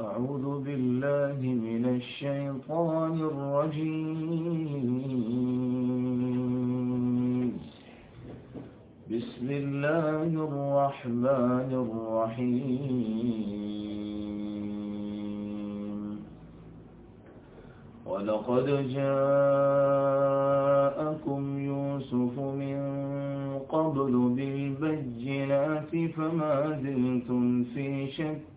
أعوذ بالله من الشيطان الرجيم. بسم الله الرحمن الرحيم. ولقد جاءكم يوسف من قبل بالبينات فما زلتم في شك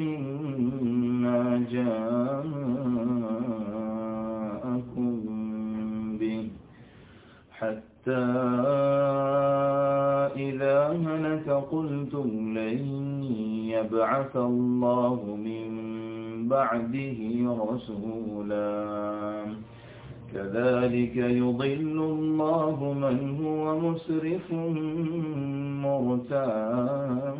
مما جاءكم به حتى إذا هلك قلتم لن يبعث الله من بعده رسولا. كذلك يضل الله من هو مسرف مرتاب.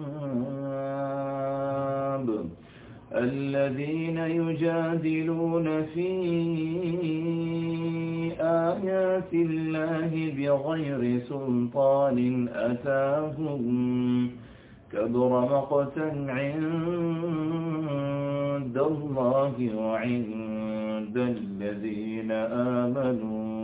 الذين يجادلون في آيات الله بغير سلطان أتاهم كبر مقتا عند الله وعند الذين آمنوا.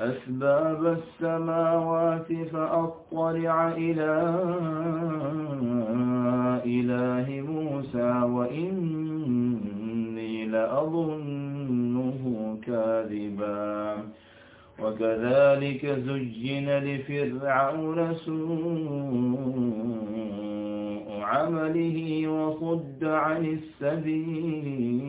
أسباب السماوات فأطلع إلى إله موسى وإني لأظنه كاذبا. وكذلك زجن لفرعون سوء عمله وصد عن السبيل.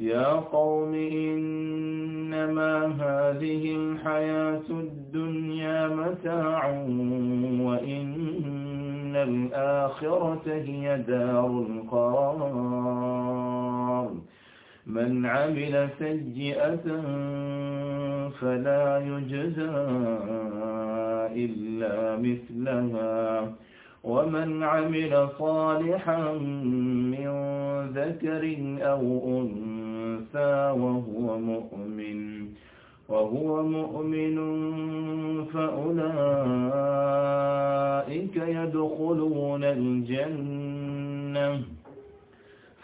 يا قوم إنما هذه الحياة الدنيا متاع وإن الآخرة هي دار القرار من عمل سيئة فلا يجزى إلا مثلها ومن عمل صالحا من ذكر أو أنثى وهو مؤمن وهو مؤمن فأولئك يدخلون الجنة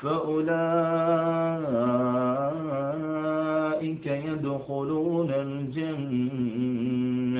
فأولئك يدخلون الجنة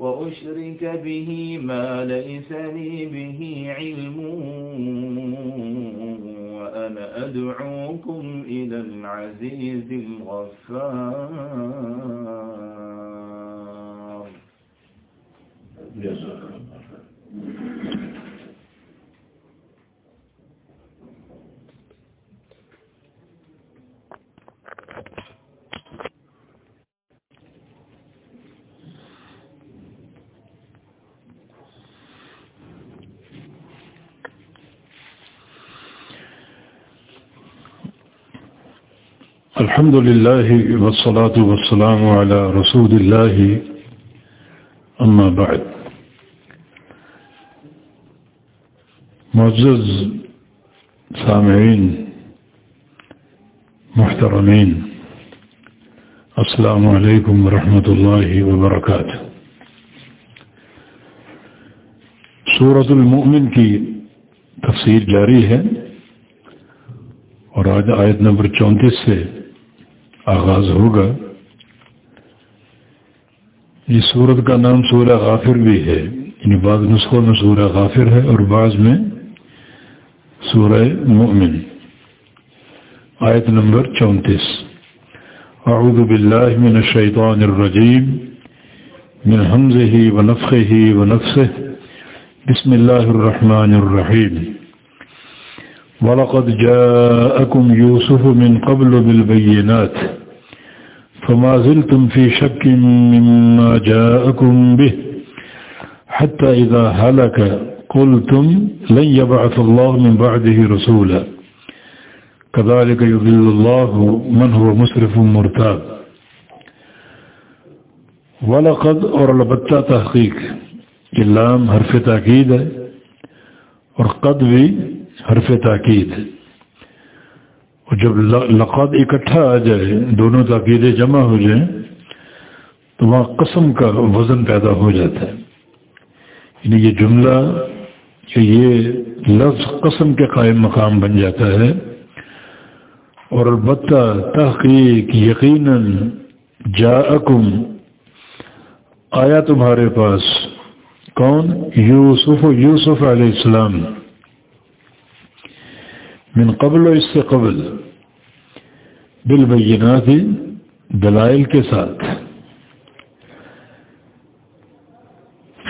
وأشرك به ما ليس لي به علم وأنا أدعوكم إلى العزيز الغفار جزاك الله الحمد لله والصلاة والسلام على رسول الله. أما بعد. معزز سامعين، محترمين، السلام عليكم ورحمة الله وبركاته. سورة المؤمن کی تفسیر جاری ہے اور آج آیت نمبر چونتیس سے آغاز ہوگا۔ یہ سورت کا نام سورہ غافر بھی ہے۔ یعنی بعض نسخوں میں سورہ غافر ہے اور بعض میں سورہ مؤمن۔ آیت نمبر چونتیس۔ اعوذ باللہ من الشیطان الرجیم۔ من حمزه ونفخه ونفسه بسم الله الرحمن الرحيم ولقد جاءكم يوسف من قبل بالبينات فما زلتم في شك مما جاءكم به حتى إذا هلك قلتم لن يبعث الله من بعده رسولا. كذلك يضل الله من هو مسرف مرتاب. ولقد اور البتہ تحقیق یہ لام حرف تاکید ہے اور قد بھی حرف تاکید۔ اور جب لقد اکٹھا آ جائے، دونوں تاکیدیں جمع ہو جائیں، تو وہاں قسم کا وزن پیدا ہو جاتا ہے۔ یعنی یہ جملہ، کہ یہ لفظ قسم کے قائم مقام بن جاتا ہے۔ اور البتہ تحقیق، یقیناً جاءکم، آیا تمہارے پاس کون؟ یوسف یوسف علیہ السلام۔ من قبل و اس سے قبل، بالبینات دلائل کے ساتھ۔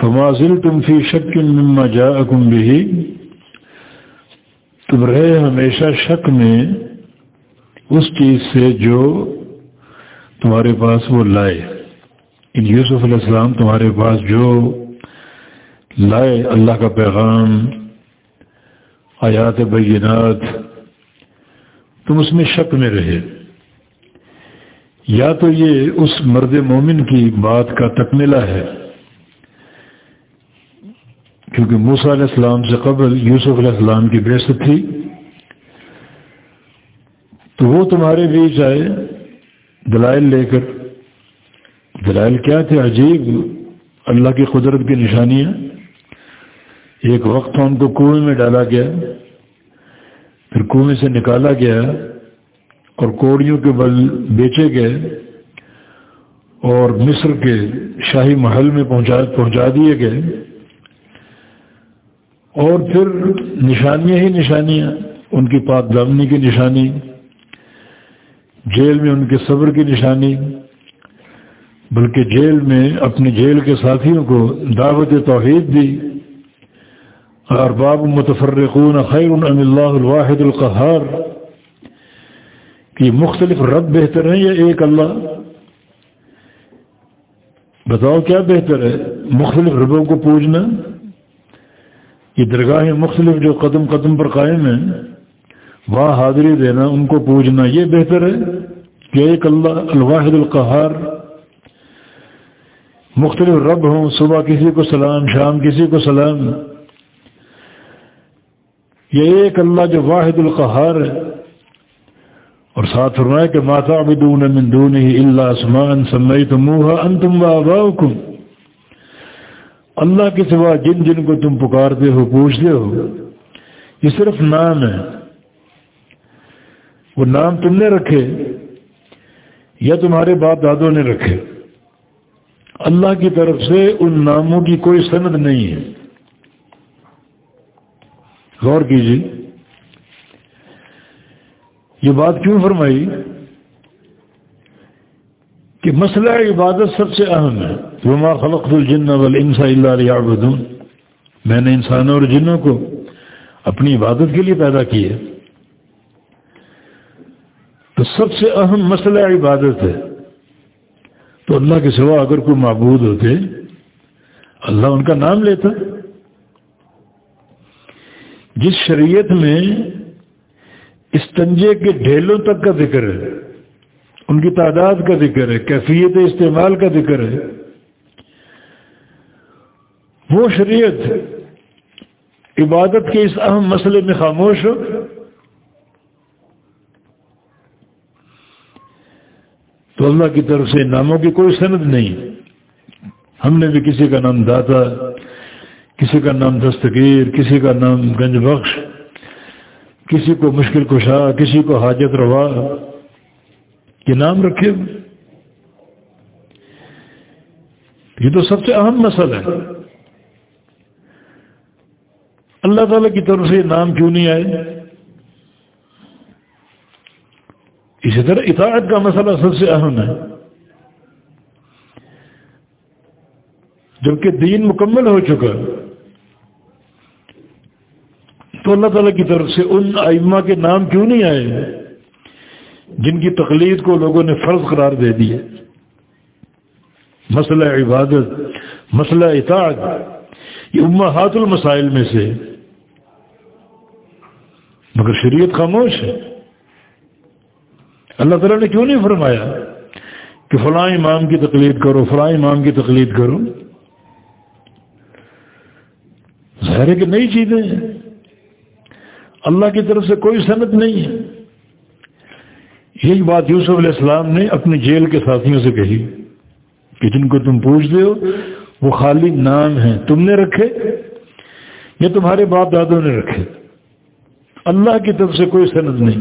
فمازل تم فی شک مما جاءکم بھی تم رہے ہمیشہ شک میں، اس چیز سے جو تمہارے پاس وہ لائے۔ ان یوسف علیہ السلام تمہارے پاس جو لائے اللہ کا پیغام آیات بینات۔ تم اس میں شک میں رہے۔ یا تو یہ اس مرد مومن کی بات کا تکملہ ہے۔ کیونکہ موسیٰ علیہ السلام سے قبل یوسف علیہ السلام کی بیست تھی۔ تو وہ تمہارے بیچ آئے، دلائل لے کر۔ دلائل کیا تھے؟ عجیب۔ اللہ کی قدرت کی نشانیاں۔ ایک وقت ان کو کنویں میں ڈالا گیا، پھر کنویں سے نکالا گیا اور کوڑیوں کے بل بیچے گئے اور مصر کے شاہی محل میں پہنچا پہنچا دیے گئے۔ اور پھر نشانیاں ہی نشانیاں، ان کی پاک دامنی کی نشانی، جیل میں ان کے صبر کی نشانی، بلکہ جیل میں اپنے جیل کے ساتھیوں کو دعوت توحید دی۔ ارباب متفرقون خیر ام اللہ الواحد القہار کہ مختلف رب بہتر ہیں یا ایک اللہ؟ بتاؤ کیا بہتر ہے؟ مختلف ربوں کو پوجنا؟ یہ درگاہیں مختلف جو قدم قدم پر قائم ہیں، وہاں حاضری دینا، ان کو پوجنا، یہ بہتر ہے؟ کہ ایک اللہ الواحد القہار؟ مختلف رب ہوں، صبح کسی کو سلام، شام کسی کو سلام یہ ایک اللہ جو واحد القہار ہے۔ اور ساتھ فرمایا کہ ماتا بدون من دونه الا اسماء سميتموها انتم واباؤكم اللہ کے سوا جن جن کو تم پکارتے ہو، پوچھتے ہو، یہ صرف نام ہے۔ وہ نام تم نے رکھے یا تمہارے باپ دادوں نے رکھے؟ اللہ کی طرف سے ان ناموں کی کوئی سند نہیں ہے۔ غور کیجیے۔ یہ بات کیوں فرمائی؟ کہ مسئلہ عبادت سب سے اہم ہے۔ وما خلق الجن والانس الا ليعبدون۔ میں نے انسانوں اور جنوں کو اپنی عبادت کے لیے پیدا کیا تو سب سے اہم مسئلہ عبادت ہے۔ تو اللہ کے سوا اگر کوئی معبود ہوتے، اللہ ان کا نام لیتا۔ جس شریعت میں استنجے کے ڈھیلوں تک کا ذکر ہے، ان کی تعداد کا ذکر ہے، کیفیت استعمال کا ذکر ہے، وہ شریعت عبادت کے اس اہم مسئلے میں خاموش ہو، تو اللہ کی طرف سے ناموں کی کوئی سند نہیں۔ ہم نے بھی کسی کا نام داتا کسی کا نام دستگیر، کسی کا نام گنج بخش، کسی کو مشکل کشا، کسی کو حاجت روا، یہ نام رکھے یہ تو سب سے اہم مسئلہ ہے۔ اللہ تعالیٰ کی طرف سے یہ نام کیوں نہیں آئے؟ اسی طرح اطاعت کا مسئلہ سب سے اہم ہے۔ جبکہ دین مکمل ہو چکا تو اللہ تعالیٰ کی طرف سے ان ائمہ کے نام کیوں نہیں آئے جن کی تقلید کو لوگوں نے فرض قرار دے دیا مسئلہ عبادت، مسئلہ اطاعت، یہ امہات المسائل میں سے۔ مگر شریعت خاموش ہے۔ اللہ تعالیٰ نے کیوں نہیں فرمایا کہ فلاں امام کی تقلید کرو، فلاں امام کی تقلید کرو؟ ظاہر ہے کہ نئی چیزیں ہیں۔ اللہ کی طرف سے کوئی صنعت نہیں ہے۔ یہی بات یوسف علیہ السلام نے اپنی جیل کے ساتھیوں سے کہی کہ جن کو تم پوچھتے ہو، وہ خالی نام ہیں، تم نے رکھے یا تمہارے باپ دادوں نے رکھے۔ اللہ کی طرف سے کوئی صنعت نہیں۔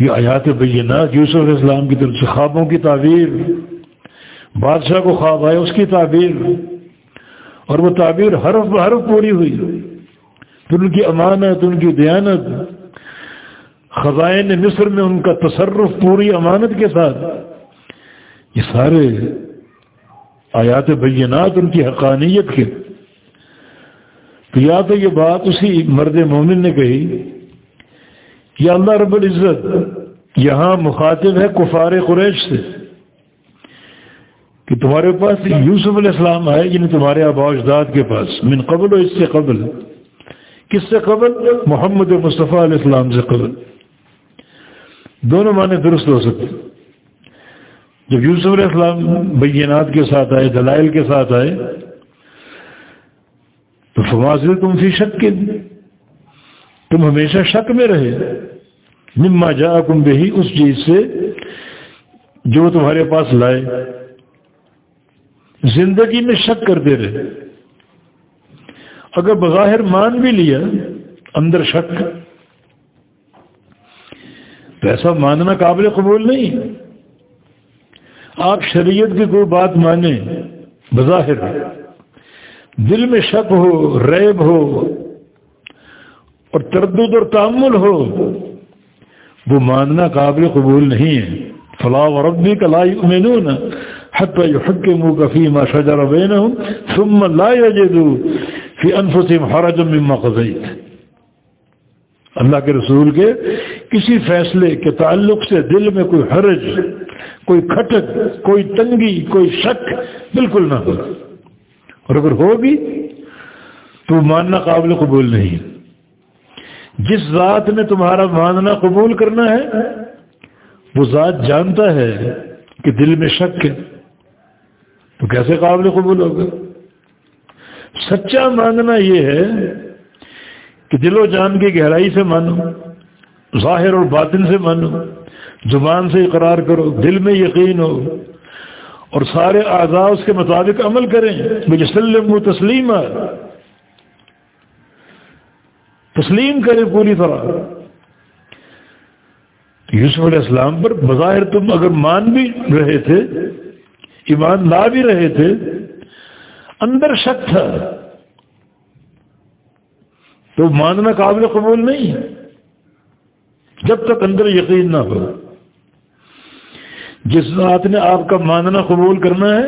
یہ آیات بینات یوسف علیہ السلام کی طرف سے خوابوں کی تعبیر، بادشاہ کو خواب آئے اس کی تعبیر۔ اور وہ تعبیر حرف بحرف پوری ہوئی۔ ان کی امانت ان کی دیانت۔ خزائن مصر میں ان کا تصرف پوری امانت کے ساتھ۔ یہ سارے آیات بینات ان کی حقانیت کے۔ تو یا تو یہ بات اسی مرد مومن نے کہی یا اللہ رب العزت یہاں مخاطب ہے کفار قریش سے کہ تمہارے پاس یوسف علیہ السلام آئے یعنی تمہارے آبا اجداد کے پاس، من قبل و اس سے قبل۔ کس سے قبل؟ محمد مصطفیٰ علیہ السلام سے قبل۔ دونوں معنی درست ہو سکتے۔ جب یوسف علیہ السلام بینات کے ساتھ آئے، دلائل کے ساتھ آئے، تو فواز تم فی شک کے۔ تم ہمیشہ شک میں رہے۔ نما جا کم بہی، اس چیز سے جو تمہارے پاس لائے۔ زندگی میں شک کرتے رہے۔ اگر بظاہر مان بھی لیا، اندر شک، تو ایسا ماننا قابل قبول نہیں۔ آپ شریعت کی کوئی بات مانیں، بظاہر دل میں شک ہو، ریب ہو، اور تردد اور تعمل ہو، وہ ماننا قابل قبول نہیں ہے۔ فلاح و ربی کا لا یؤمنون حتی یحکمو کفی ما شجر بینہم ثم لا یجدو فی انفسهم حرج مما قضیت۔ اللہ کے رسول کے کسی فیصلے کے تعلق سے دل میں کوئی حرج، کوئی کھٹک، کوئی تنگی، کوئی شک بالکل نہ ہو۔ اور اگر ہوگی تو ماننا قابل قبول نہیں۔ جس ذات نے تمہارا ماننا قبول کرنا ہے، وہ ذات جانتا ہے کہ دل میں شک ہے۔ تو کیسے قابل قبول ہوگا؟ سچا ماننا یہ ہے کہ دل و جان کی گہرائی سے مانو، ظاہر اور باطن سے مانو، زبان سے اقرار کرو، دل میں یقین ہو، اور سارے اعضاء اس کے مطابق عمل کریں۔ مجھے سلم تسلیم تسلیم کرے پوری طرح۔ یوسف علیہ السلام پر بظاہر تم اگر مان بھی رہے تھے، ایمان لا بھی رہے تھے اندر شک تھا۔ تو ماننا قابل قبول نہیں ہے۔ جب تک اندر یقین نہ ہو۔ جس ذات نے آپ کا ماننا قبول کرنا ہے،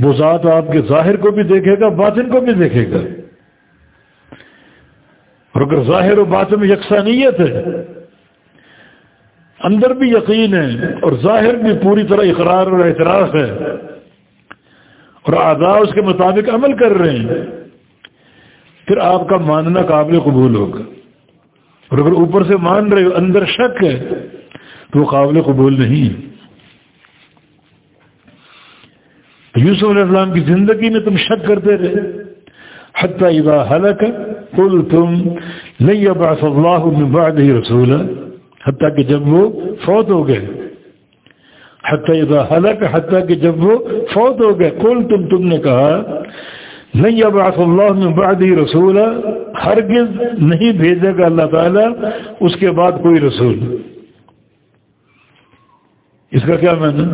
وہ ذات آپ کے ظاہر کو بھی دیکھے گا، باطن کو بھی دیکھے گا۔ اور اگر ظاہر و باطن میں یکسانیت ہے، اندر بھی یقین ہے اور ظاہر بھی پوری طرح اقرار اور اعتراف ہے۔ اور آدھا اس کے مطابق عمل کر رہے ہیں۔ پھر آپ کا ماننا قابل قبول ہوگا۔ اور اگر اوپر سے مان رہے ہو، اندر شک ہے، تو وہ قابل قبول نہیں۔ ہے یوسف علیہ السلام کی زندگی میں تم شک کرتے رہے۔ حتى إذا هلك قلتم لن يبعث الله من بعده رسولا حتى کہ جب وہ فوت ہو گئے۔ حتیٰ اذا حلق حتیٰ کہ جب وہ فوت ہو گئے۔ کل تم تم نے کہا نہیں اب اللہ میں بعدی رسول ہرگز نہیں بھیجے گا اللہ تعالیٰ اس کے بعد کوئی رسول۔ اس کا کیا معنی؟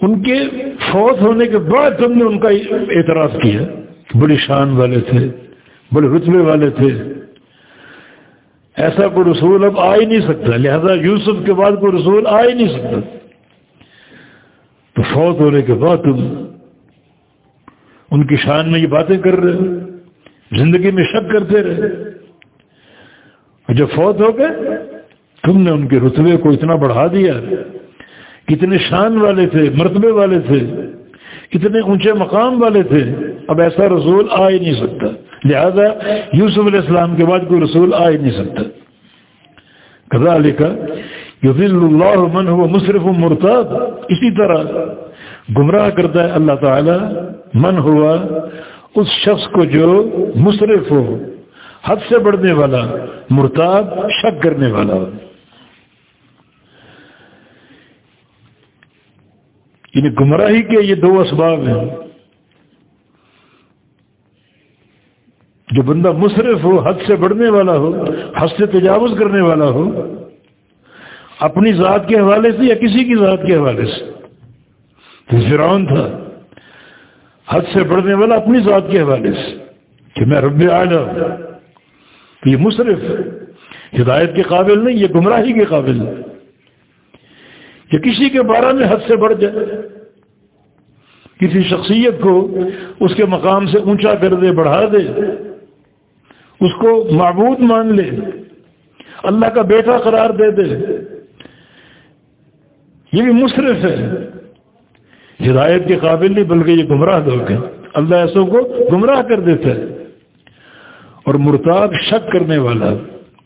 ان کے فوت ہونے کے بعد تم نے ان کا اعتراض کیا۔ بڑی شان والے تھے، بڑے رتبے والے تھے۔ ایسا کوئی رسول اب آ ہی نہیں سکتا، لہذا یوسف کے بعد کوئی رسول آ ہی نہیں سکتا۔ تو فوت ہونے کے بعد تم ان کی شان میں یہ باتیں کر رہے زندگی میں شک کرتے رہے اور جب فوت ہو گئے، تم نے ان کے رتبے کو اتنا بڑھا دیا۔ کتنے شان والے تھے، مرتبے والے تھے۔ کتنے اونچے مقام والے تھے۔ اب ایسا رسول آ ہی نہیں سکتا۔ لہذا یوسف علیہ السلام کے بعد کوئی رسول آ ہی نہیں سکتا۔ کزا علی کا اللہ من ہو مصرف و مرتاب اسی طرح گمراہ کرتا ہے اللہ تعالی من ہوا اس شخص کو جو مصرف ہو، حد سے بڑھنے والا مرتاب شک کرنے والا ہو۔ یعنی گمراہی کے یہ دو اسباب ہیں۔ جو بندہ مصرف ہو، حد سے بڑھنے والا ہو، حد سے تجاوز کرنے والا ہو، اپنی ذات کے حوالے سے یا کسی کی ذات کے حوالے سے؟ تو فرعون تھا، حد سے بڑھنے والا اپنی ذات کے حوالے سے، کہ میں رب تو یہ مصرف، ہدایت کے قابل نہیں، یہ گمراہی کے قابل نہیں۔ کہ کسی کے بارے میں حد سے بڑھ جائے۔ کسی شخصیت کو اس کے مقام سے اونچا کر دے، بڑھا دے۔ اس کو معبود مان لے۔ اللہ کا بیٹا قرار دے دے۔ یہ بھی مصرف ہے۔ ہدایت کے قابل نہیں، بلکہ یہ گمراہ لوگ ہیں۔ اللہ ایسوں کو گمراہ کر دیتا ہے۔ اور مرتاب شک کرنے والا،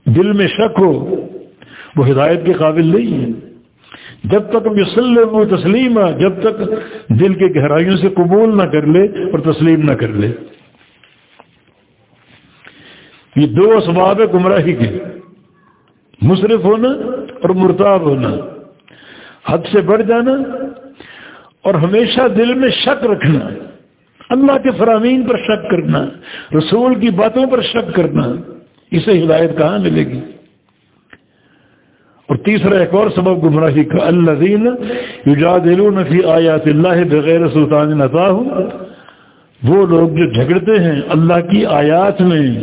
دل میں شک ہو، وہ ہدایت کے قابل نہیں ہے۔ جب تک مسلم و تسلیم جب تک دل کے گہرائیوں سے قبول نہ کر لے اور تسلیم نہ کر لے۔ یہ دو اسباب ہے گمراہی کے۔ مصرف ہونا اور مرتاب ہونا۔ حد سے بڑھ جانا اور ہمیشہ دل میں شک رکھنا۔ اللہ کے فرامین پر شک کرنا، رسول کی باتوں پر شک کرنا، اسے ہدایت کہاں ملے گی؟ اور تیسرا ایک اور سبب گمراہی کا اللہ دین فی آیات اللہ بغیر سلطان نتا وہ لوگ جو جھگڑتے ہیں اللہ کی آیات میں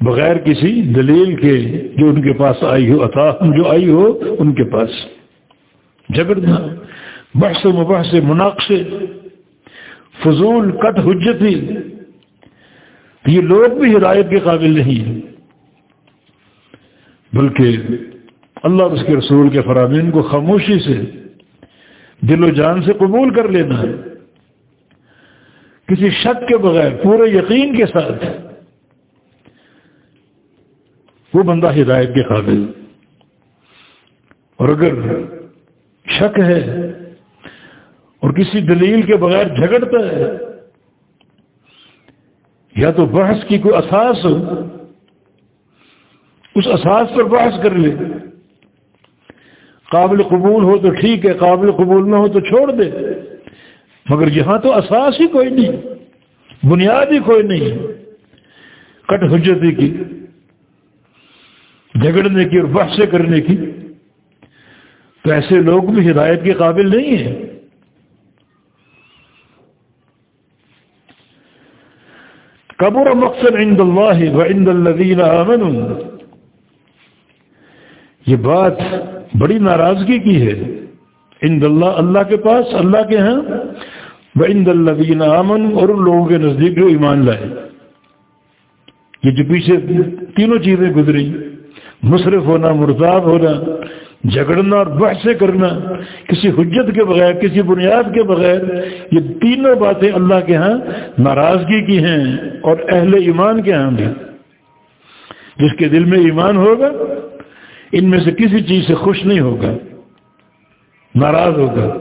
بغیر کسی دلیل کے جو ان کے پاس آئی ہو، عطا جو آئی ہو، ان کے پاس۔ جھگڑنا بحث مبحث مناقشے فضول، کٹ حجتی۔ یہ لوگ بھی ہدایت کے قابل نہیں۔ ہیں بلکہ اللہ اور اس کے رسول کے فرامین کو خاموشی سے، دل و جان سے قبول کر لینا ہے۔ کسی شک کے بغیر، پورے یقین کے ساتھ۔ وہ بندہ ہدایت کے قابل۔ اور اگر شک ہے اور کسی دلیل کے بغیر جھگڑتا ہے، یا تو بحث کی کوئی اساس ہو، اس اساس پر بحث کر لے۔ قابل قبول ہو تو ٹھیک ہے، قابل قبول نہ ہو تو چھوڑ دے۔ مگر یہاں تو اساس ہی کوئی نہیں، بنیاد ہی کوئی نہیں۔ کٹ حجتی کی۔ جھگڑنے کی اور بحث کرنے کی، تو ایسے لوگ بھی ہدایت کے قابل نہیں ہیں۔ قبر مقصد عند اللہ و عند الذین آمنوا۔ یہ بات بڑی ناراضگی کی ہے۔ ان اللہ اللہ کے پاس، اللہ کے ہاں۔ وہ ان دلین امن اور ان لوگوں کے نزدیک جو ایمان لائے۔ یہ جو پیچھے تینوں چیزیں گزری۔ مصرف ہونا، مرتاب ہونا، جھگڑنا اور بحث کرنا، کسی حجت کے بغیر، کسی بنیاد کے بغیر، یہ تینوں باتیں اللہ کے ہاں ناراضگی کی ہیں اور اہل ایمان کے ہاں بھی۔ جس کے دل میں ایمان ہوگا، ان میں سے کسی چیز سے خوش نہیں ہوگا، ناراض ہوگا۔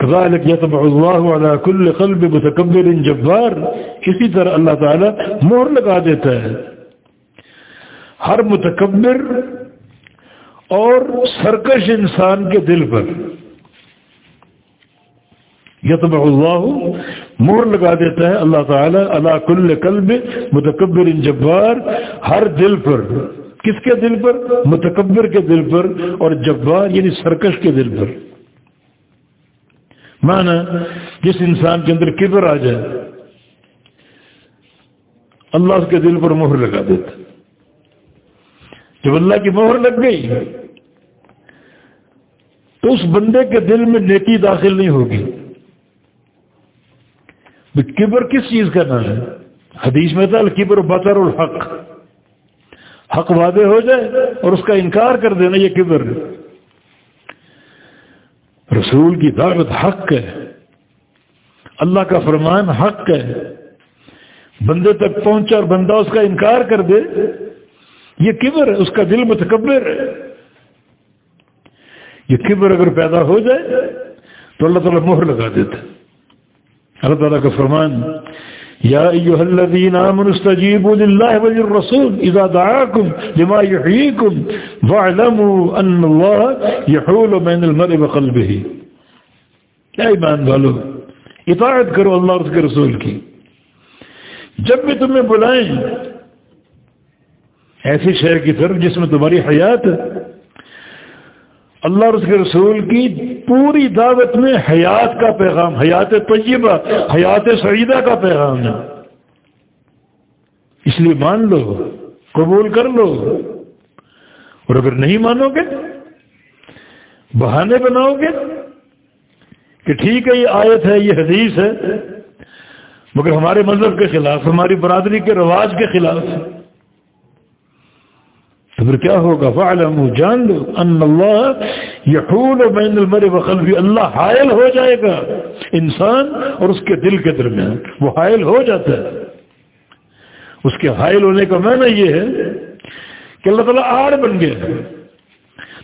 اللہ کل قلب متکبر جبار۔ اسی طرح اللہ تعالیٰ مہر لگا دیتا ہے۔ ہر متکبر اور سرکش انسان کے دل پر۔ یتبع اللہ مور لگا دیتا ہے اللہ تعالیٰ اللہ کل قلب متکبر جبار، ہر دل پر۔ کس کے دل پر؟ متکبر کے دل پر اور جبار یعنی سرکش کے دل پر۔ مانا جس انسان کے اندر کبر آ جائے، اللہ اس کے دل پر مہر لگا دیتا جب اللہ کی مہر لگ گئی تو اس بندے کے دل میں نیکی داخل نہیں ہوگی۔ کبر کس چیز کا نام ہے؟ حدیث میں تھا الکبر بطر الحق۔ حق وعدے ہو جائے اور اس کا انکار کر دینا یہ کبر۔ رسول کی دعوت حق ہے۔ اللہ کا فرمان حق ہے۔ بندے تک پہنچا اور بندہ اس کا انکار کر دے۔ یہ کبر ہے اس کا دل متکبر ہے۔ یہ کبر اگر پیدا ہو جائے تو اللہ تعالیٰ مہر لگا دیتا اللہ تعالیٰ کا فرمان، یا ایوہ الذین آمنوا استجیبوا للہ وللرسول اذا دعاکم لما یحییکم وعلموا ان اللہ یحول بین المرء وقلبه کیا ایمان والو، اطاعت کرو اللہ اور اس کے رسول کی۔ جب بھی تمہیں بلائیں ایسی شہر کی طرف جس میں تمہاری حیات ہے۔ اللہ اور اس کے رسول کی پوری دعوت میں حیات کا پیغام، حیات طیبہ، حیات سعیدہ کا پیغام ہے۔ اس لیے مان لو، قبول کر لو۔ اور اگر نہیں مانو گے، بہانے بناؤ گے کہ ٹھیک ہے، یہ آیت ہے، یہ حدیث ہے، مگر ہمارے مذہب کے خلاف، ہماری برادری کے رواج کے خلاف۔ پھر کیا ہوگا؟ فعلم جان لو ان اللہ یحول بین المر وقلبی اللہ حائل ہو جائے گا، انسان اور اس کے دل کے درمیان، وہ حائل ہو جاتا ہے۔ اس کے حائل ہونے کا معنی یہ ہے کہ اللہ تعالیٰ آڑ بن گیا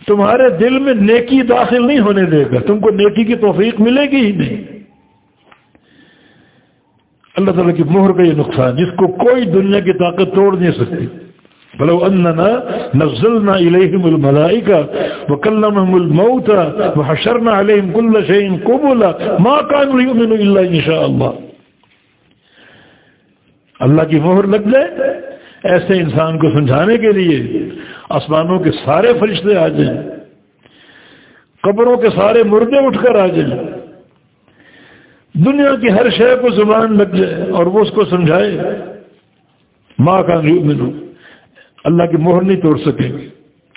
تمہارے دل میں نیکی داخل نہیں ہونے دے گا، تم کو نیکی کی توفیق ملے گی ہی نہیں۔ اللہ تعالیٰ کی مہر کا یہ نقصان، جس کو کوئی دنیا کی طاقت توڑ نہیں سکتی۔ ولو أننا نزلنا إليهم الملائكة وكلمهم الموتى وحشرنا عليهم كل شيء قبلا ما كانوا يؤمنوا إلا إن شاء الله اللہ کی مہر لگ جائے ایسے انسان کو سمجھانے کے لیے آسمانوں کے سارے فرشتے آ جائیں، قبروں کے سارے مردے اٹھ کر آ جائیں۔ دنیا کی ہر شے کو زبان لگ جائے اور وہ اس کو سمجھائے۔ ماں کا ملو اللہ کی مہر نہیں توڑ سکے گی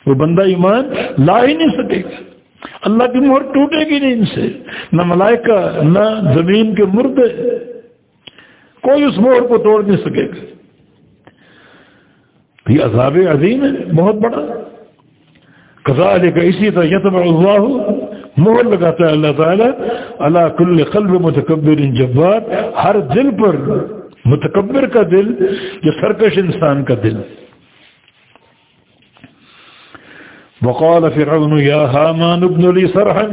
وہ بندہ ایمان لا ہی نہیں سکے گا۔ اللہ کی مہر ٹوٹے گی نہیں ان سے۔ نہ ملائکہ، نہ زمین کے مردے۔ کوئی اس مہر کو توڑ نہیں سکے گا۔ یہ عذاب عظیم ہے، بہت بڑا۔ کزال کا اسی طرح یتم اللہ، مہر لگاتا ہے اللہ تعالیٰ۔ اللہ کل قلب متکبر جبار۔ ہر دل پر متکبر کا دل، جو سرکش انسان کا دل۔ وقال فرعون، يا هامان ابن لي صرحا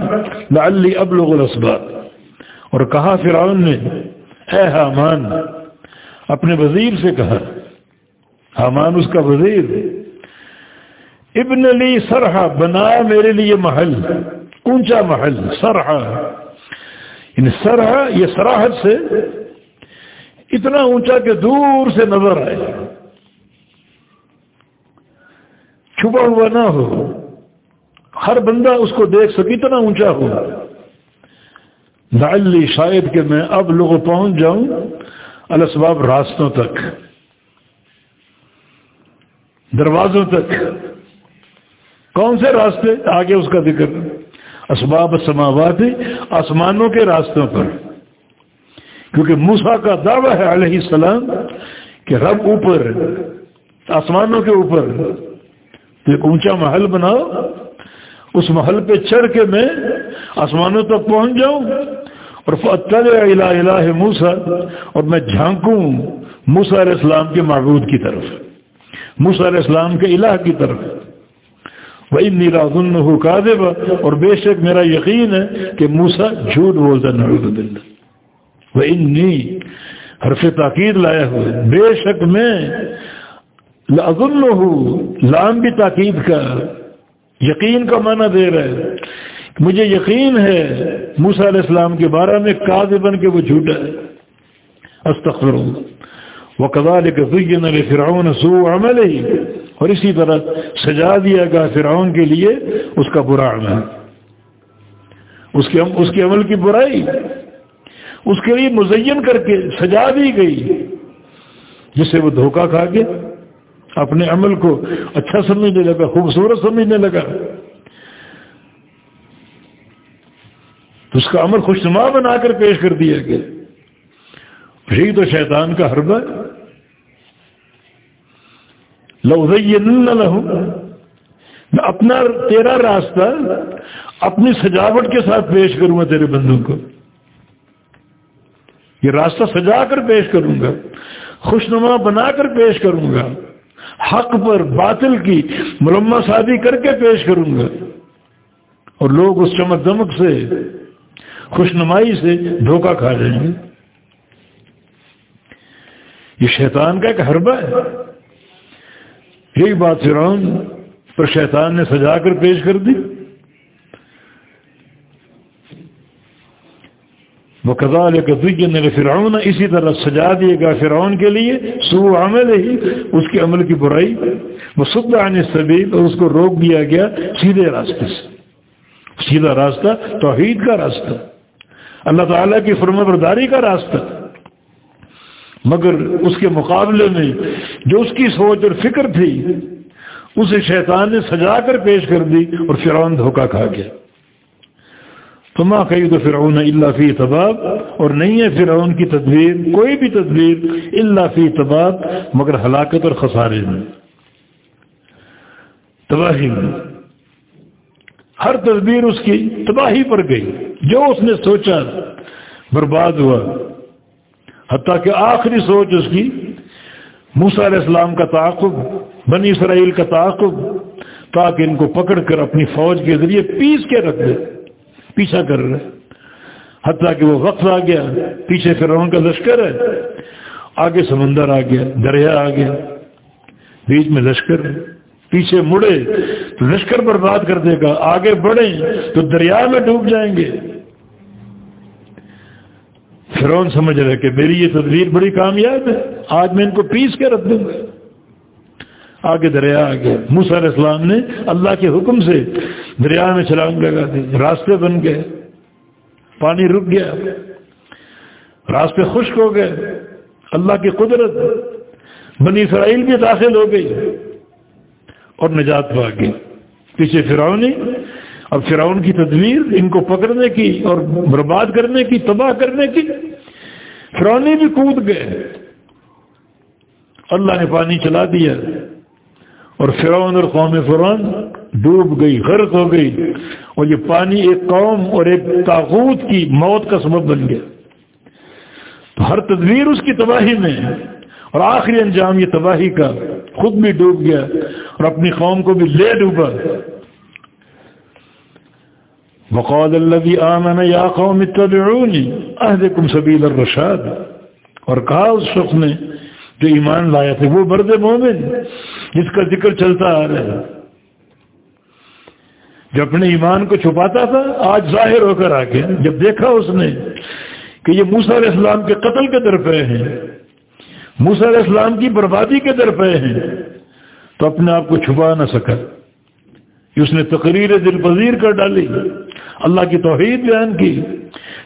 لعلي ابلغ الاسباب اور کہا فرعون نے، اے حامان اپنے وزیر سے کہا حامان اس کا وزیر، ابن لی سرحا، بنا میرے لیے محل، اونچا محل، سرحا. یعنی سرحا، یہ سراحت سے اتنا اونچا کہ دور سے نظر آئے۔ چھپا ہوا نہ ہو۔ ہر بندہ اس کو دیکھ سکے اتنا اونچا ہو۔ دلی شاید کہ میں اب لوگ پہنچ جاؤں الاسباب راستوں تک، دروازوں تک۔ کون سے راستے؟ آگے اس کا ذکر۔ اسباب سماوات آسمانوں کے راستوں پر۔ کیونکہ موسا کا دعویٰ ہے علیہ السلام کہ رب اوپر، آسمانوں کے اوپر ایک اونچا محل بناؤ۔ اس محل پہ چڑھ کے میں آسمانوں تک پہنچ جاؤں اور الہ الہ موسا اور میں جھانکوں موسا علیہ السلام کے معبود کی طرف موسا علیہ السلام کے الہ کی طرف۔ وہ نیلا ہو کا دے اور بے شک میرا یقین ہے کہ موسا جھوٹ بولتا نعوذ باللہ۔ وہ انی حرف تاکید لایا ہوئے بے شک میں لازن لام بھی تاکید کا یقین کا معنی دے رہا ہے مجھے یقین ہے موسا علیہ السلام کے بارے میں کاز بن کے وہ جھوٹا ہے۔ استخر وہ کدال کے علیہ فرعون سو عمل ہی اور اسی طرح سجا دیا گیا فرعون کے لیے اس کا برا عمل۔ اس کے اس کے عمل کی برائی۔ اس کے لیے مزین کر کے سجا دی گئی۔ جس سے وہ دھوکہ کھا کے اپنے عمل کو اچھا سمجھنے لگا، خوبصورت سمجھنے لگا۔ تو اس کا عمل خوشنما بنا کر پیش کر دیا گیا۔ یہی تو شیطان کا حربہ لہوں میں اپنا تیرا راستہ اپنی سجاوٹ کے ساتھ پیش کروں گا تیرے بندوں کو۔ یہ راستہ سجا کر پیش کروں گا، خوشنما بنا کر پیش کروں گا۔ حق پر باطل کی مرمہ شادی کر کے پیش کروں گا۔ اور لوگ اس چمک دمک سے، خوشنمائی سے دھوکہ کھا جائیں گے یہ شیطان کا ایک حربہ ہے۔ یہی بات فرعون پر شیطان نے سجا کر پیش کر دی۔ وہ کزال کے فرعون اسی طرح سجا دیے گا فرعون کے لیے، سو عمل ہی اس کے عمل کی برائی۔ وہ سب آنے سبیل اور اس کو روک دیا گیا سیدھے راستے سے۔ سیدھا راستہ، توحید کا راستہ۔ اللہ تعالیٰ کی فرم برداری کا راستہ۔ مگر اس کے مقابلے میں جو اس کی سوچ اور فکر تھی، اسے شیطان نے سجا کر پیش کر دی اور فرعون دھوکہ کھا گیا۔ تو ماں کہی تو فرعون اللہ فی تباب اور نہیں ہے فرعون کی تدبیر، کوئی بھی تدبیر اللہ فی تباب، مگر ہلاکت اور خسارے میں۔ تباہی۔ میں ہر تدبیر اس کی تباہی پر گئی۔ جو اس نے سوچا برباد ہوا۔ حتیٰ کہ آخری سوچ اس کی، موسیٰ علیہ السلام کا تعاقب، بنی اسرائیل کا تعاقب، تاکہ ان کو پکڑ کر اپنی فوج کے ذریعے پیس کے رکھ دے۔ پیچھا کر رہے حتیٰ کہ وہ وقت آ گیا، پیچھے فرعون کا لشکر ہے، آگے سمندر آ گیا، دریا آ گیا، بیچ میں لشکر پیچھے مڑے تو لشکر برباد کر دے گا، آگے بڑھیں تو دریا میں ڈوب جائیں گے۔ فرون سمجھ رہے کہ میری یہ تدبیر بڑی کامیاب ہے، آج میں ان کو پیس کے رکھ دوں گا۔ آگے دریا آ گیا علیہ السلام نے اللہ کے حکم سے دریا میں چھلانگ لگا دی۔ راستے بن گئے۔ پانی رک گیا۔ راستے خشک ہو گئے۔ اللہ کی قدرت۔ بنی اسرائیل بھی داخل ہو گئی۔ اور نجات پا گئی۔ پیچھے فرونی اب فرعون کی تدبیر ان کو پکڑنے کی اور برباد کرنے کی، تباہ کرنے کی۔ فرونی بھی کود گئے۔ اللہ نے پانی چلا دیا۔ اور فرعون اور قوم فرعون ڈوب گئی، غرق ہو گئی اور یہ پانی ایک قوم اور ایک تاغوت کی موت کا سبب بن گیا۔ تو ہر تدبیر اس کی تباہی میں اور آخری انجام یہ تباہی کا خود بھی ڈوب گیا اور اپنی قوم کو بھی لے ڈوبا۔ وقال الذي آمن یا قوم اتبعونی اہدکم سبیل الرشاد۔ اور کہا اس شخص نے جو ایمان لایا تھے، وہ برد مومن جس کا ذکر چلتا آ رہا ہے۔ جو اپنے ایمان کو چھپاتا تھا، آج ظاہر ہو کر آ گیا جب دیکھا اس نے کہ یہ موسیٰ علیہ السلام کے قتل کے در پہ ہیں، موسیٰ علیہ السلام کی بربادی کے در پہ ہیں، تو اپنے آپ کو چھپا نہ سکا۔ اس نے تقریر دل پذیر کر ڈالی۔ اللہ کی توحید بیان کی،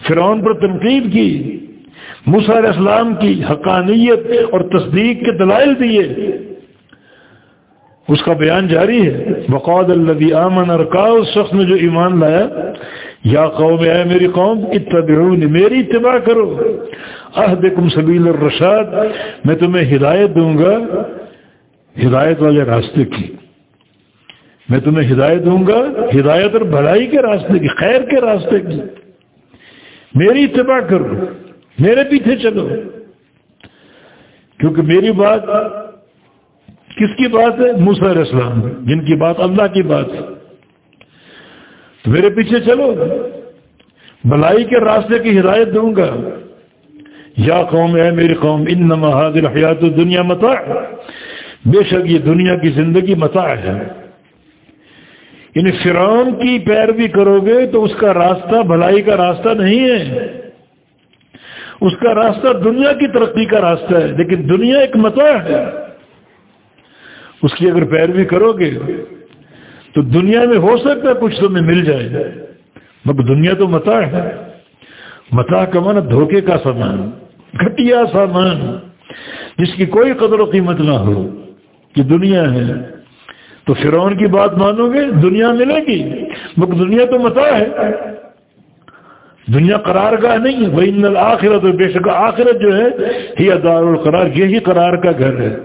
فرعون پر تنقید کی۔ علیہ السلام کی حقانیت اور تصدیق کے دلائل دیے۔ اس کا بیان جاری ہے۔ بقاد اللہ امن اور کا اس شخص نے جو ایمان لایا، یا قوم، اے میری قوم، اتبعونی، میری اتباع کرو۔ اہدکم سبیل الرشاد، میں تمہیں ہدایت دوں گا۔ ہدایت والے راستے کی۔ میں تمہیں ہدایت دوں گا، ہدایت اور بھلائی کے راستے کی، خیر کے راستے کی۔ میری اتباع کرو۔ میرے پیچھے چلو۔ کیونکہ میری بات کس کی بات ہے؟ علیہ السلام۔ جن کی بات اللہ کی بات ہے۔ تو میرے پیچھے چلو۔ بلائی کے راستے کی ہدایت دوں گا۔ یا قوم ہے میری قوم ان نما حاضر حیات دنیا متا بے شک یہ دنیا کی زندگی متا ہے۔ یعنی فرعون کی پیروی کرو گے تو اس کا راستہ بھلائی کا راستہ نہیں ہے۔ اس کا راستہ دنیا کی ترقی کا راستہ ہے، لیکن دنیا ایک متا ہے۔ اس کی اگر پیروی کرو گے، تو دنیا میں ہو سکتا ہے کچھ تمہیں مل جائے۔ مگر دنیا تو متا ہے۔ متا کا من دھوکے کا سامان، گھٹیا سامان، جس کی کوئی قدر و قیمت نہ ہو۔ کہ دنیا ہے۔ تو فرعون کی بات مانو گے، دنیا ملے گی۔ مگر دنیا تو متا ہے۔ دنیا قرار کا نہیں ہے وہ آخرت بے شک آخرت جو ہے، ہی دار القرار یہی قرار کا گھر ہے۔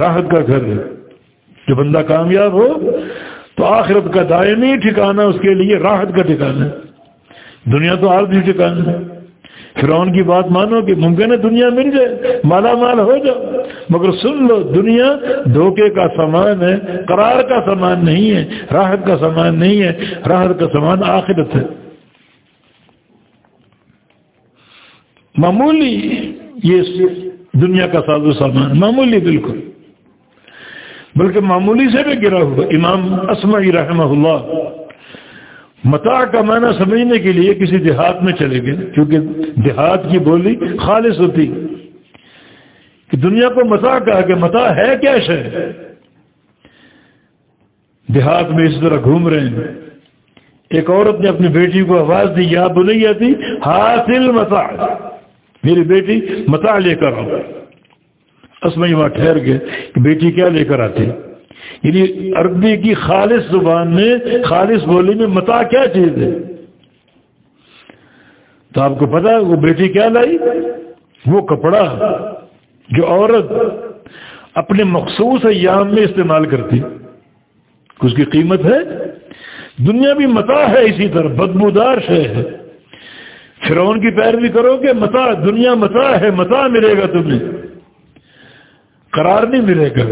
راحت کا گھر ہے۔ جو بندہ کامیاب ہو، تو آخرت کا دائمی ٹھکانا اس کے لیے راحت کا ٹھکانا ہے۔ دنیا تو عارضی ٹھکانا ہے۔ فرعون کی بات مانو کہ ممکن ہے دنیا مل جائے، مالا مال ہو جاؤ، مگر سن لو، دنیا دھوکے کا سامان ہے، قرار کا سامان نہیں ہے، راحت کا سامان نہیں ہے۔ راحت کا سامان آخرت ہے۔ معمولی یہ دنیا کا ساز و سامان، معمولی بالکل۔ بلکہ معمولی سے بھی گرا ہوا۔ امام اسمعی رحمہ اللہ متا کا معنی سمجھنے کے لیے کسی دیہات میں چلے گئے، کیونکہ دیہات کی بولی خالص ہوتی۔ کہ دنیا کو متا کہا کہ متا ہے کیا شے؟ دیہات میں اس طرح گھوم رہے ہیں۔ ایک عورت نے اپنی بیٹی کو آواز دی، یا بنیا تھی حاصل متا میری بیٹی متا لے کر آؤ۔ اسمئی وہاں ٹھہر گئے کہ بیٹی کیا لے کر آتی؟ یعنی عربی کی خالص زبان میں، خالص بولی میں متا کیا چیز ہے؟ تو آپ کو پتا وہ بیٹی کیا لائی؟ وہ کپڑا جو عورت اپنے مخصوص ایام میں استعمال کرتی۔ اس کی قیمت ہے۔ دنیا بھی متا ہے اسی طرح، بدبودار شے ہے۔ فرعون کی پیروی کرو گے متا، دنیا متا ہے، متا ملے گا تمہیں۔ قرار نہیں ملے گا۔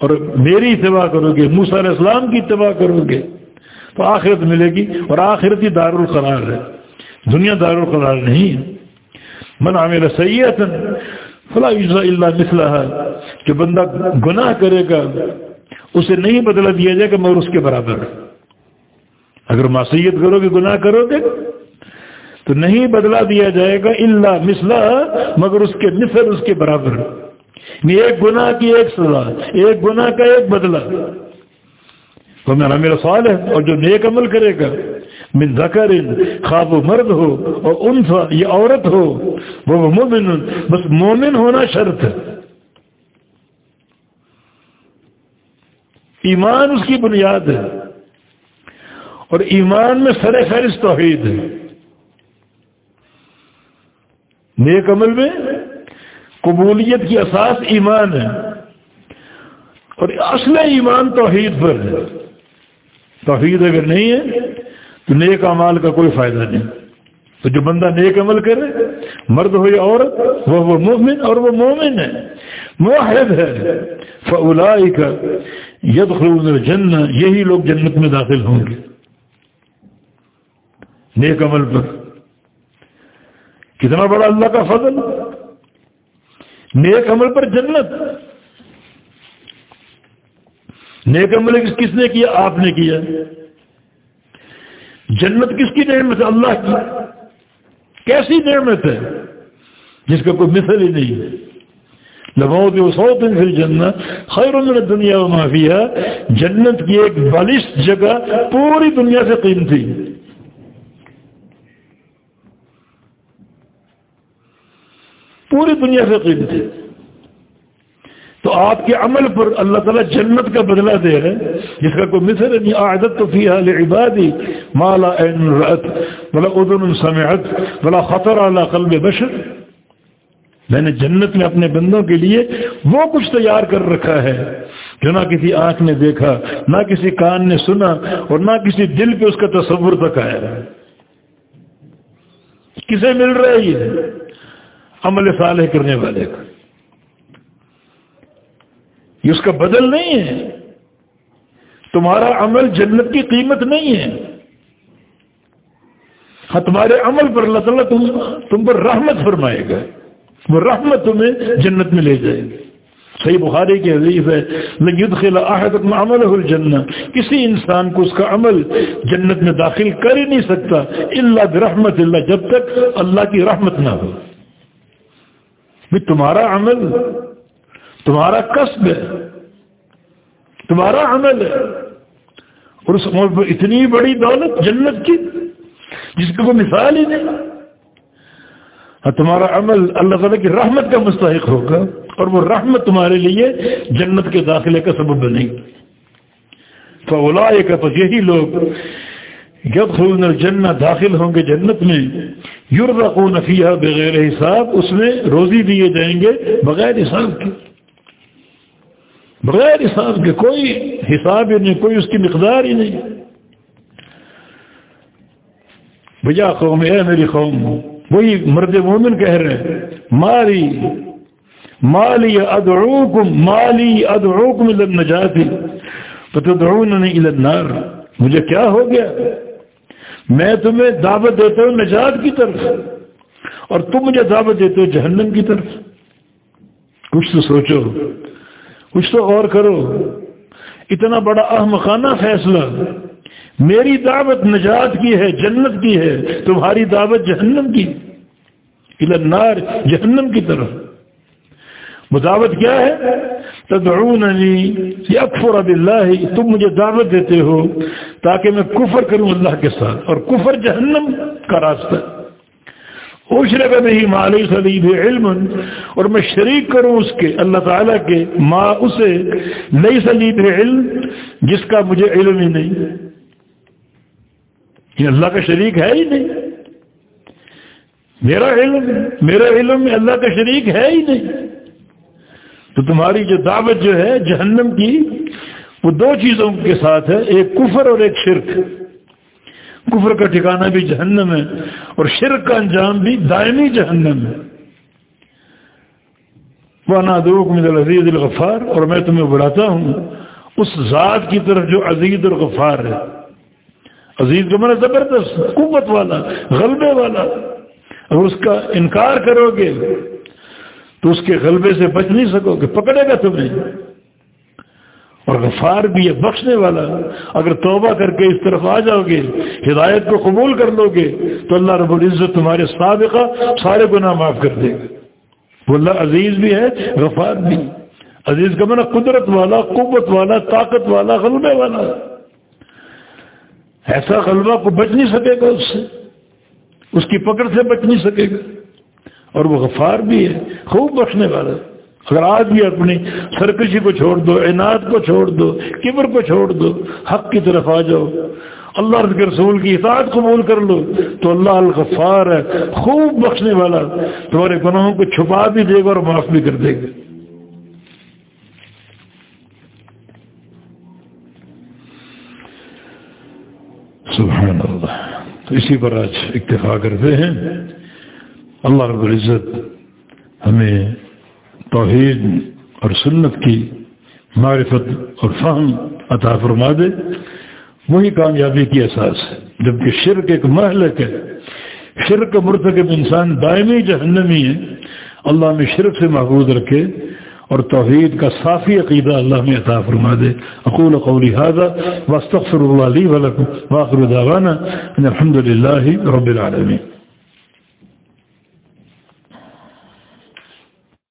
اور میری اتباع کرو گے، موسیٰ علیہ السلام کی اتباع کرو گے۔ تو آخرت ملے گی اور آخرت ہی دار القرار ہے۔ دنیا دار القرار نہیں ہے۔ من عامل سید فلا اللہ مسلح کہ بندہ گناہ کرے گا، اسے نہیں بدلا دیا جائے گا مگر اس کے برابر۔ اگر معصیت کرو گے، گناہ کرو گے۔ تو نہیں بدلا دیا جائے گا اللہ مسلح مگر اس کے مثل اس کے برابر۔ یعنی ایک گناہ کی ایک سزا، ایک گناہ کا ایک بدلہ۔ تو میرا میرا سوال ہے، اور جو نیک عمل کرے گا، من ذکر خواب و مرد ہو، اور انسا یہ عورت ہو، وہ مومن، بس مومن ہونا شرط۔ ہے ایمان اس کی بنیاد ہے، اور ایمان میں سر فہرست توحید ہے۔ نیک عمل میں قبولیت کی اساس ایمان ہے اور اصل ایمان توحید پر ہے۔ توحید اگر نہیں ہے، تو نیک امال کا کوئی فائدہ نہیں۔ تو جو بندہ نیک عمل کرے، مرد ہو یا عورت، وہ وہ مومن اور وہ مومن ہے۔ موحد ہے۔ فلائی کا ید جن یہی لوگ جنت میں داخل ہوں گے۔ نیک عمل پر۔ کتنا بڑا اللہ کا فضل نیک عمل پر جنت۔ نیک عمل کس نے کیا؟ آپ نے کیا۔ جنت کس کی نعمت ہے؟ اللہ کی۔ کیسی نعمت ہے؟ جس کا کوئی مثل ہی نہیں ہے۔ لگاؤ جو سو دن پھر جنت خیر دنیا و معافیا جنت کی ایک بالش جگہ پوری دنیا سے قیمتی۔ پوری دنیا سے قیمت ہے۔ تو آپ کے عمل پر اللہ تعالیٰ جنت کا بدلہ دے رہے جس کا کوئی مثل نہیں عادت تو فی حال عبادی مالا عین رت بلا ادن سمعت بلا خطر اعلیٰ قلب بشر۔ میں نے جنت میں اپنے بندوں کے لیے وہ کچھ تیار کر رکھا ہے جو نہ کسی آنکھ نے دیکھا، نہ کسی کان نے سنا، اور نہ کسی دل پہ اس کا تصور تک آیا۔ کسے مل رہا ہے یہ؟ عمل صالح کرنے والے کا۔ یہ اس کا بدل نہیں ہے۔ تمہارا عمل جنت کی قیمت نہیں ہے۔ ہاں، تمہارے عمل پر اللہ تعالیٰ تم تم پر رحمت فرمائے گا۔ وہ رحمت تمہیں جنت میں لے جائے گی صحیح بخاری کی حدیث ہے لدخل احدکم عمله الجنہ کسی انسان کو اس کا عمل جنت میں داخل کر ہی نہیں سکتا، الا برحمت اللہ، جب تک اللہ کی رحمت نہ ہو۔ بھی تمہارا عمل تمہارا قصب ہے، تمہارا عمل ہے۔ اور اس عمل پر اتنی بڑی دولت جنت کی، جس کی کوئی مثال ہی نہیں۔ تمہارا عمل اللہ تعالیٰ کی رحمت کا مستحق ہوگا، اور وہ رحمت تمہارے لیے جنت کے داخلے کا سبب بنے۔ گی تو اولا کا تو یہی لوگ جب خون الجنت داخل ہوں گے جنت میں۔ یورقو نفیہ بغیر حساب، اس میں روزی دیے جائیں گے بغیر حساب کے۔ بغیر حساب کے کوئی حساب ہی نہیں، کوئی اس کی مقدار ہی نہیں۔ بجا قوم، اے میری قوم، وہی مرد مومن کہہ رہے ہیں، مالی مالی ادعوکم مالی ادعوکم الى النجاتی فتدعوننی الى النار۔ مجھے کیا ہو گیا؟ میں تمہیں دعوت دیتا ہوں نجات کی طرف اور تم مجھے دعوت دیتے ہو جہنم کی طرف۔ کچھ تو سوچو، کچھ تو غور کرو۔ اتنا بڑا احمقانہ فیصلہ، میری دعوت نجات کی ہے، جنت کی ہے، تمہاری دعوت جہنم کی۔ النار، جہنم کی طرف۔ دعوت کیا ہے؟ تدعوننی یکفر باللہ تم مجھے دعوت دیتے ہو تاکہ میں کفر کروں اللہ کے ساتھ۔ اور کفر جہنم کا راستہ۔ اوشرے کا نہیں مالی صلیب علم اور میں شریک کروں اس کے، اللہ تعالیٰ کے ماں اسے نئی سلیب علم، جس کا مجھے علم ہی نہیں۔ یہ اللہ کا شریک ہے ہی نہیں۔ میرا علم میرا علم میں اللہ کا شریک ہے ہی نہیں۔ تو تمہاری جو دعوت جو ہے جہنم کی، وہ دو چیزوں کے ساتھ ہے، ایک کفر اور ایک شرک۔ کفر کا ٹھکانہ بھی جہنم ہے اور شرک کا انجام بھی دائمی جہنم ہے۔ وہ نادوک مجھے عزیز الغفار۔ اور میں تمہیں بڑھاتا ہوں، اس ذات کی طرف جو عزیز الغفار ہے۔ عزیز کا من زبردست، قوت والا، غلبے والا۔ اگر اس کا انکار کرو گے تو اس کے غلبے سے بچ نہیں سکو گے، پکڑے گا تمہیں اور غفار بھی ہے بخشنے والا، اگر توبہ کر کے اس طرف آ جاؤ گے، ہدایت کو قبول کر لو گے، تو اللہ رب العزت تمہارے سابقہ سارے گناہ معاف کر دے گا۔ وہ اللہ عزیز بھی ہے، غفار بھی۔ عزیز کا مانا قدرت والا، قوت والا، طاقت والا، غلبے والا۔ ایسا غلبہ کو بچ نہیں سکے گا اس سے۔ اس کی پکڑ سے بچ نہیں سکے گا۔ اور وہ غفار بھی ہے، خوب بخشنے والا اگر آج بھی اپنی سرکشی کو چھوڑ دو عناد کو چھوڑ دو، کبر کو چھوڑ دو، حق کی طرف آ جاؤ، اللہ کے رسول کی اطاعت قبول کر لو، تو اللہ الغفار ہے، خوب بخشنے والا تمہارے گناہوں کو چھپا بھی دے گا اور معاف بھی کر دے گا۔ سبحان اللہ۔ تو اسی پر آج اکتفا کرتے ہیں۔ اللہ رب العزت ہمیں توحید اور سنت کی معرفت اور فہم عطا فرما دے۔ وہی کامیابی کی احساس ہے۔ جبکہ شرک ایک محلک ہے۔ شرک مرتکب انسان دائمی جہنمی ہے۔ اللہ میں شرک سے محبوظ رکھے اور توحید کا صافی عقیدہ اللہ میں عطا فرما دے۔ اقول قولی هذا واستغفر الله لي ولكم واخر دعوانا ان الحمد لله رب العالمين۔